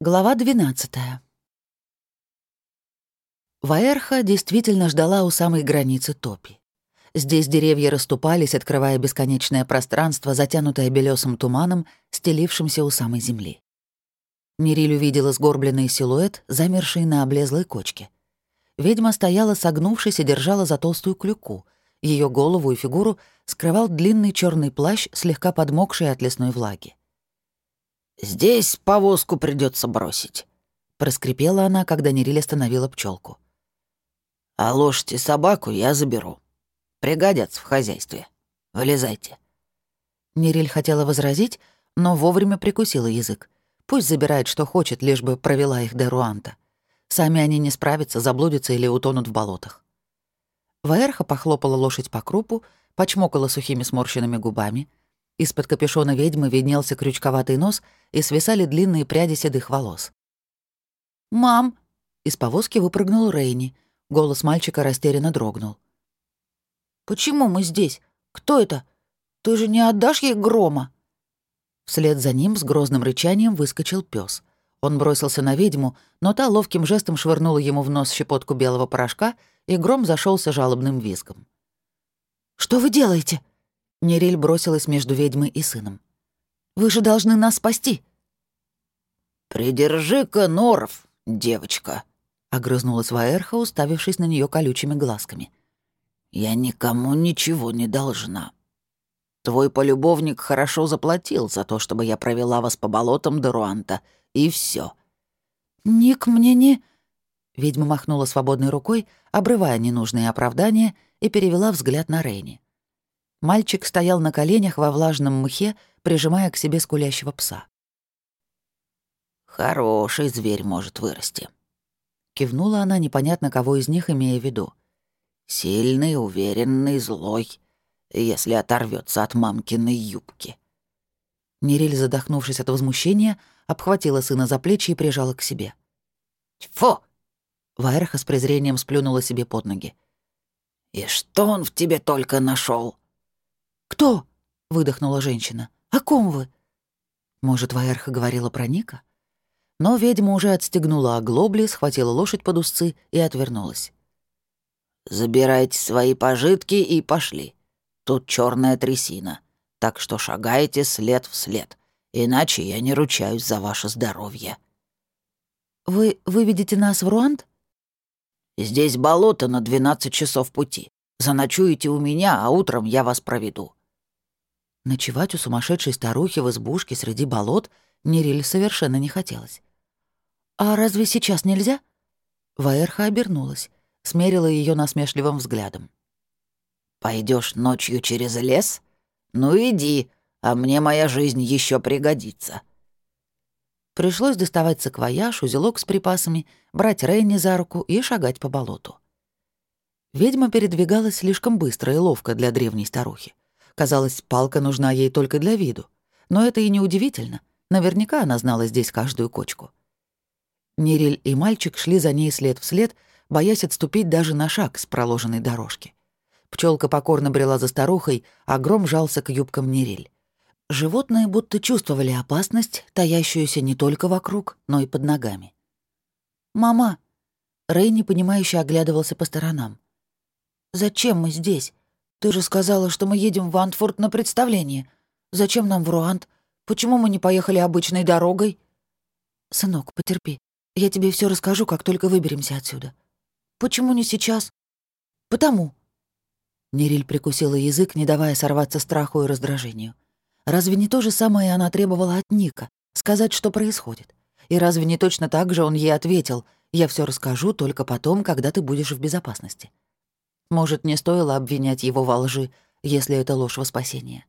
Глава 12 Ваэрха действительно ждала у самой границы топи. Здесь деревья расступались, открывая бесконечное пространство, затянутое белесым туманом, стелившимся у самой земли. Нериль увидела сгорбленный силуэт, замерший на облезлой кочке. Ведьма стояла согнувшись и держала за толстую клюку. Ее голову и фигуру скрывал длинный черный плащ, слегка подмокший от лесной влаги. «Здесь повозку придется бросить», — проскрипела она, когда Нериль остановила пчелку. «А лошадь и собаку я заберу. Пригодятся в хозяйстве. Вылезайте». Нериль хотела возразить, но вовремя прикусила язык. Пусть забирает, что хочет, лишь бы провела их до Руанта. Сами они не справятся, заблудятся или утонут в болотах. Ваэрха похлопала лошадь по крупу, почмокала сухими сморщенными губами — из-под капюшона ведьмы виднелся крючковатый нос и свисали длинные пряди седых волос. «Мам!» — из повозки выпрыгнул Рейни. Голос мальчика растерянно дрогнул. «Почему мы здесь? Кто это? Ты же не отдашь ей грома?» Вслед за ним с грозным рычанием выскочил пес. Он бросился на ведьму, но та ловким жестом швырнула ему в нос щепотку белого порошка, и гром зашелся жалобным визгом. «Что вы делаете?» Нериль бросилась между ведьмой и сыном. «Вы же должны нас спасти!» «Придержи-ка норов, девочка!» — огрызнулась Ваэрха, уставившись на нее колючими глазками. «Я никому ничего не должна. Твой полюбовник хорошо заплатил за то, чтобы я провела вас по болотам Деруанта, и все. «Ник мне не...» Ведьма махнула свободной рукой, обрывая ненужные оправдания, и перевела взгляд на Рейни. Мальчик стоял на коленях во влажном мхе, прижимая к себе скулящего пса. «Хороший зверь может вырасти», — кивнула она, непонятно кого из них имея в виду. «Сильный, уверенный, злой, если оторвется от мамкиной юбки». Нериль, задохнувшись от возмущения, обхватила сына за плечи и прижала к себе. «Фу!» Вайерха с презрением сплюнула себе под ноги. «И что он в тебе только нашел? «Кто?» — выдохнула женщина. «О ком вы?» Может, Ваерха говорила про Ника? Но ведьма уже отстегнула оглобли, схватила лошадь под узцы и отвернулась. «Забирайте свои пожитки и пошли. Тут черная трясина, так что шагайте след в след, иначе я не ручаюсь за ваше здоровье». «Вы выведете нас в Руанд?» «Здесь болото на 12 часов пути. Заночуете у меня, а утром я вас проведу. Ночевать у сумасшедшей старухи в избушке среди болот Нериль совершенно не хотелось. «А разве сейчас нельзя?» Ваэрха обернулась, смерила ее насмешливым взглядом. Пойдешь ночью через лес? Ну иди, а мне моя жизнь еще пригодится». Пришлось доставать саквояж, узелок с припасами, брать Рейни за руку и шагать по болоту. Ведьма передвигалась слишком быстро и ловко для древней старухи. Казалось, палка нужна ей только для виду. Но это и не удивительно. Наверняка она знала здесь каждую кочку. Нериль и мальчик шли за ней след в след, боясь отступить даже на шаг с проложенной дорожки. Пчелка покорно брела за старухой, а гром жался к юбкам Нериль. Животные будто чувствовали опасность, таящуюся не только вокруг, но и под ногами. «Мама!» Рэй непонимающе оглядывался по сторонам. «Зачем мы здесь? «Ты же сказала, что мы едем в Антфорд на представление. Зачем нам в Руант? Почему мы не поехали обычной дорогой?» «Сынок, потерпи. Я тебе все расскажу, как только выберемся отсюда». «Почему не сейчас?» «Потому». Нериль прикусила язык, не давая сорваться страху и раздражению. Разве не то же самое она требовала от Ника? Сказать, что происходит? И разве не точно так же он ей ответил «Я все расскажу только потом, когда ты будешь в безопасности»? Может, не стоило обвинять его во лжи, если это ложь во спасение.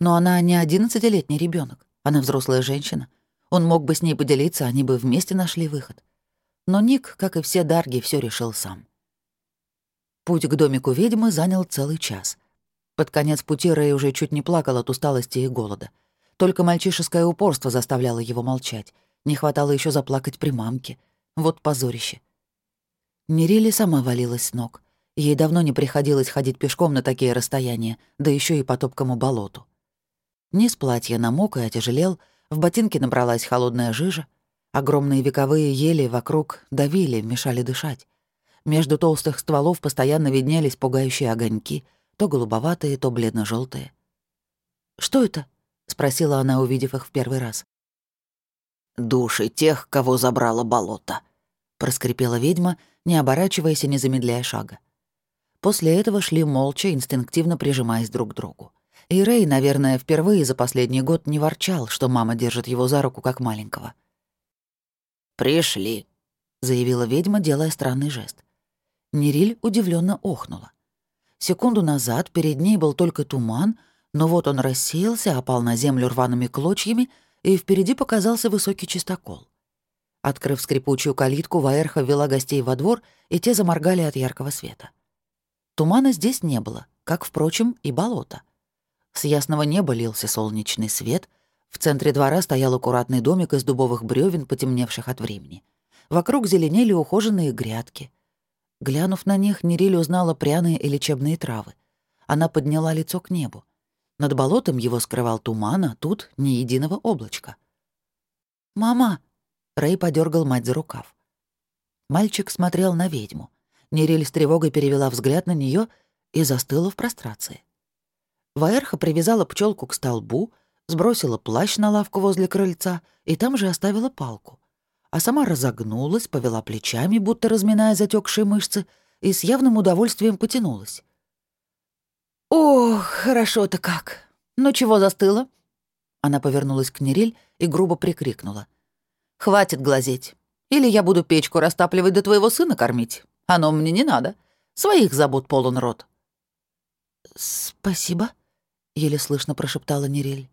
Но она не одиннадцатилетний ребенок, она взрослая женщина. Он мог бы с ней поделиться, они бы вместе нашли выход. Но Ник, как и все Дарги, все решил сам. Путь к домику ведьмы занял целый час. Под конец пути Рэй уже чуть не плакал от усталости и голода. Только мальчишеское упорство заставляло его молчать. Не хватало еще заплакать при мамке. Вот позорище. Нерили сама валилась с ног. Ей давно не приходилось ходить пешком на такие расстояния, да еще и по топкому болоту. Низ платья намок и отяжелел, в ботинке набралась холодная жижа. Огромные вековые ели вокруг давили, мешали дышать. Между толстых стволов постоянно виднелись пугающие огоньки, то голубоватые, то бледно желтые «Что это?» — спросила она, увидев их в первый раз. «Души тех, кого забрало болото», — проскрипела ведьма, не оборачиваясь и не замедляя шага. После этого шли молча, инстинктивно прижимаясь друг к другу. И Рэй, наверное, впервые за последний год не ворчал, что мама держит его за руку как маленького. «Пришли», — заявила ведьма, делая странный жест. Нериль удивленно охнула. Секунду назад перед ней был только туман, но вот он рассеялся, опал на землю рваными клочьями, и впереди показался высокий чистокол. Открыв скрипучую калитку, Ваэрха ввела гостей во двор, и те заморгали от яркого света. Тумана здесь не было, как, впрочем, и болото. С ясного неба лился солнечный свет, в центре двора стоял аккуратный домик из дубовых бревен, потемневших от времени. Вокруг зеленели ухоженные грядки. Глянув на них, Нериль узнала пряные и лечебные травы. Она подняла лицо к небу. Над болотом его скрывал туман, а тут ни единого облачка. «Мама!» — Рэй подергал мать за рукав. Мальчик смотрел на ведьму. Нериль с тревогой перевела взгляд на нее и застыла в прострации. Ваэрха привязала пчелку к столбу, сбросила плащ на лавку возле крыльца и там же оставила палку. А сама разогнулась, повела плечами, будто разминая затекшие мышцы, и с явным удовольствием потянулась. «Ох, хорошо-то как! Ну чего застыла?» Она повернулась к Нериль и грубо прикрикнула. «Хватит глазеть. Или я буду печку растапливать до твоего сына кормить. Оно мне не надо. Своих забот полон рот». «Спасибо», — еле слышно прошептала Нериль.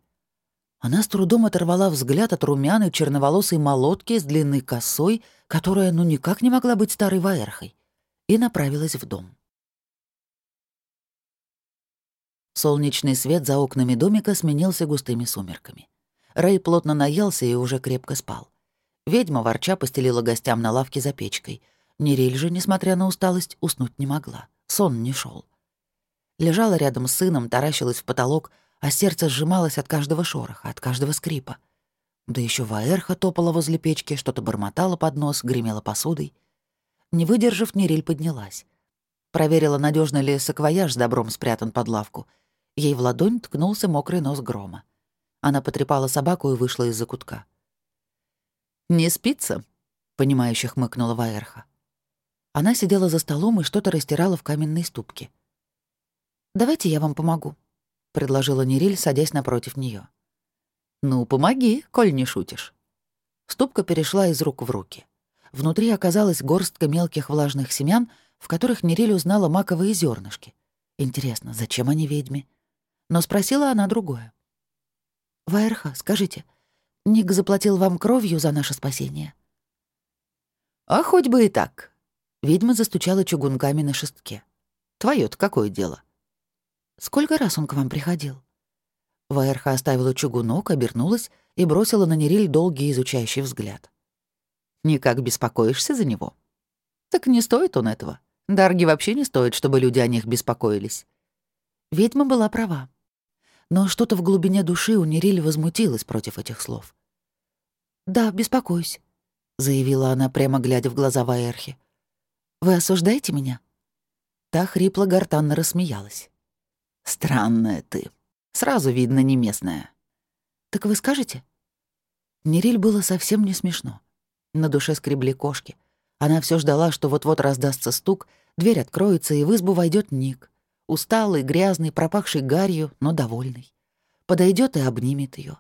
Она с трудом оторвала взгляд от румяной черноволосой молотки с длинной косой, которая ну никак не могла быть старой ваэрхой, и направилась в дом. Солнечный свет за окнами домика сменился густыми сумерками. Рэй плотно наелся и уже крепко спал. Ведьма ворча постелила гостям на лавке за печкой. Нериль же, несмотря на усталость, уснуть не могла. Сон не шел. Лежала рядом с сыном, таращилась в потолок, а сердце сжималось от каждого шороха, от каждого скрипа. Да еще Ваэрха топала возле печки, что-то бормотала под нос, гремела посудой. Не выдержав, Нериль поднялась. Проверила, надежно ли саквояж с добром спрятан под лавку — Ей в ладонь ткнулся мокрый нос грома. Она потрепала собаку и вышла из-за кутка. «Не спится?» — понимающе хмыкнула Ваэрха. Она сидела за столом и что-то растирала в каменной ступке. «Давайте я вам помогу», — предложила Нериль, садясь напротив нее. «Ну, помоги, коль не шутишь». Ступка перешла из рук в руки. Внутри оказалась горстка мелких влажных семян, в которых Нериль узнала маковые зернышки. Интересно, зачем они ведьме? Но спросила она другое. «Ваерха, скажите, Ник заплатил вам кровью за наше спасение?» «А хоть бы и так». Ведьма застучала чугунками на шестке. «Твоё-то какое дело?» «Сколько раз он к вам приходил?» Ваерха оставила чугунок, обернулась и бросила на Нериль долгий изучающий взгляд. «Никак беспокоишься за него?» «Так не стоит он этого. Дарги вообще не стоит, чтобы люди о них беспокоились». Ведьма была права но что-то в глубине души у Нериль возмутилось против этих слов. «Да, беспокоюсь», — заявила она, прямо глядя в глаза Ваэрхи. «Вы осуждаете меня?» Та хрипло гортанно рассмеялась. «Странная ты. Сразу видно, не местная». «Так вы скажете?» Нериль было совсем не смешно. На душе скребли кошки. Она все ждала, что вот-вот раздастся стук, дверь откроется, и в избу войдет Ник. Усталый, грязный, пропахший гарью, но довольный. Подойдет и обнимет ее.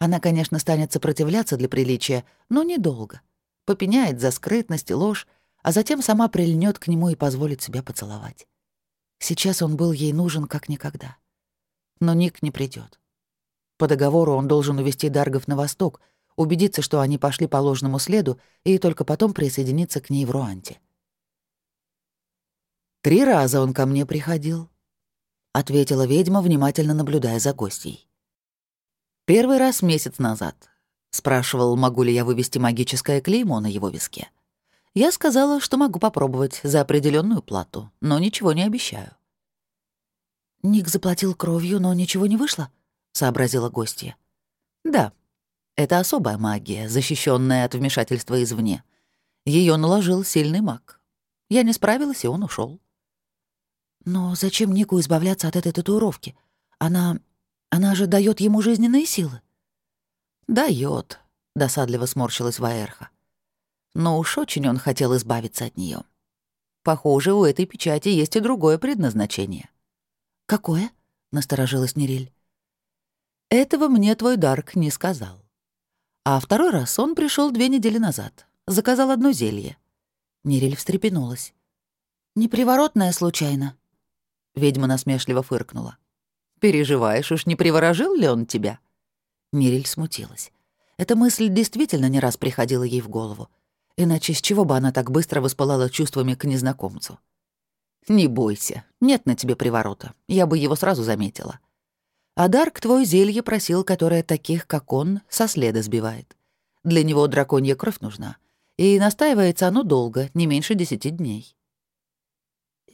Она, конечно, станет сопротивляться для приличия, но недолго. Попеняет за скрытность и ложь, а затем сама прильнет к нему и позволит себя поцеловать. Сейчас он был ей нужен как никогда. Но Ник не придет. По договору он должен увести Даргов на восток, убедиться, что они пошли по ложному следу, и только потом присоединиться к ней в Руанте. Три раза он ко мне приходил», — ответила ведьма, внимательно наблюдая за гостей. «Первый раз месяц назад. Спрашивал, могу ли я вывести магическое клеймо на его виске. Я сказала, что могу попробовать за определенную плату, но ничего не обещаю». «Ник заплатил кровью, но ничего не вышло?» — сообразила гостья. «Да. Это особая магия, защищенная от вмешательства извне. Ее наложил сильный маг. Я не справилась, и он ушел. Но зачем Нику избавляться от этой татуировки? Она... она же дает ему жизненные силы. Дает, досадливо сморщилась Ваэрха. Но уж очень он хотел избавиться от нее. Похоже, у этой печати есть и другое предназначение. «Какое?» — насторожилась Нериль. «Этого мне твой Дарк не сказал. А второй раз он пришел две недели назад. Заказал одно зелье». Нериль встрепенулась. «Неприворотное случайно?» Ведьма насмешливо фыркнула. «Переживаешь, уж не приворожил ли он тебя?» Нериль смутилась. Эта мысль действительно не раз приходила ей в голову. Иначе с чего бы она так быстро воспылала чувствами к незнакомцу? «Не бойся, нет на тебе приворота, я бы его сразу заметила. А Дарк твой зелье просил, которое таких, как он, со следа сбивает. Для него драконья кровь нужна, и настаивается оно долго, не меньше десяти дней».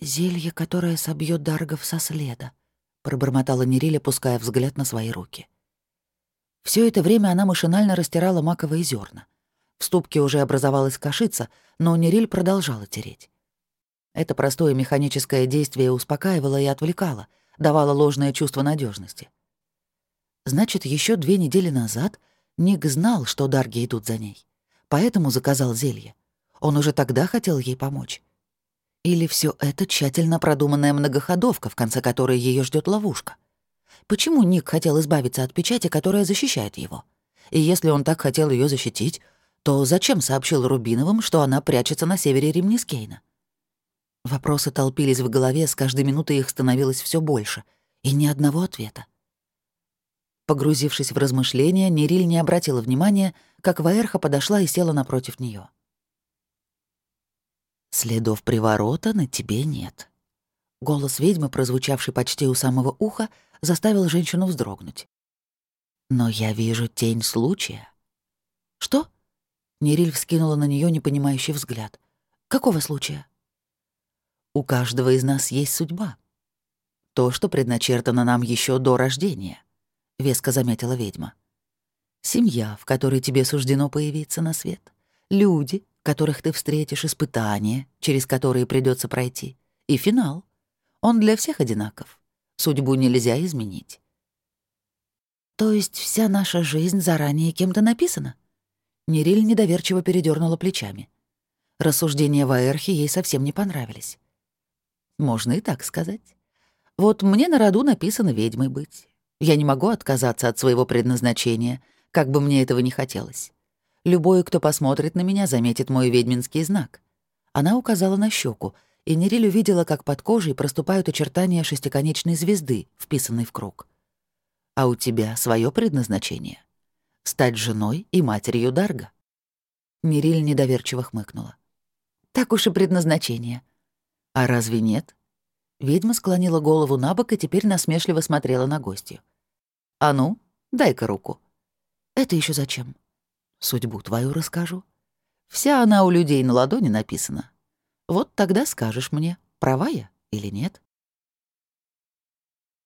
«Зелье, которое собьет Даргов со следа», — пробормотала Нериля, пуская взгляд на свои руки. Все это время она машинально растирала маковые зерна. В ступке уже образовалась кашица, но Нериль продолжала тереть. Это простое механическое действие успокаивало и отвлекало, давало ложное чувство надежности. Значит, еще две недели назад Ник знал, что Дарги идут за ней, поэтому заказал зелье. Он уже тогда хотел ей помочь. Или все это тщательно продуманная многоходовка, в конце которой ее ждет ловушка? Почему Ник хотел избавиться от печати, которая защищает его? И если он так хотел ее защитить, то зачем сообщил Рубиновым, что она прячется на севере Римнискейна? Вопросы толпились в голове, с каждой минутой их становилось все больше, и ни одного ответа. Погрузившись в размышления, Нериль не обратила внимания, как Ваэрха подошла и села напротив нее. «Следов приворота на тебе нет». Голос ведьмы, прозвучавший почти у самого уха, заставил женщину вздрогнуть. «Но я вижу тень случая». «Что?» Нериль вскинула на нее непонимающий взгляд. «Какого случая?» «У каждого из нас есть судьба. То, что предначертано нам еще до рождения», — веско заметила ведьма. «Семья, в которой тебе суждено появиться на свет. Люди, которых ты встретишь, испытания, через которые придется пройти. И финал. Он для всех одинаков. Судьбу нельзя изменить». «То есть вся наша жизнь заранее кем-то написана?» Нериль недоверчиво передернула плечами. Рассуждения Ваэрхи ей совсем не понравились. Можно и так сказать. Вот мне на роду написано ведьмой быть. Я не могу отказаться от своего предназначения, как бы мне этого не хотелось. Любой, кто посмотрит на меня, заметит мой ведьминский знак. Она указала на щеку, и Нериль увидела, как под кожей проступают очертания шестиконечной звезды, вписанной в круг. А у тебя свое предназначение стать женой и матерью Дарга. Мириль недоверчиво хмыкнула. «Так уж и предназначение». «А разве нет?» Ведьма склонила голову на бок и теперь насмешливо смотрела на гостью. «А ну, дай-ка руку». «Это еще зачем?» «Судьбу твою расскажу. Вся она у людей на ладони написана. Вот тогда скажешь мне, права я или нет».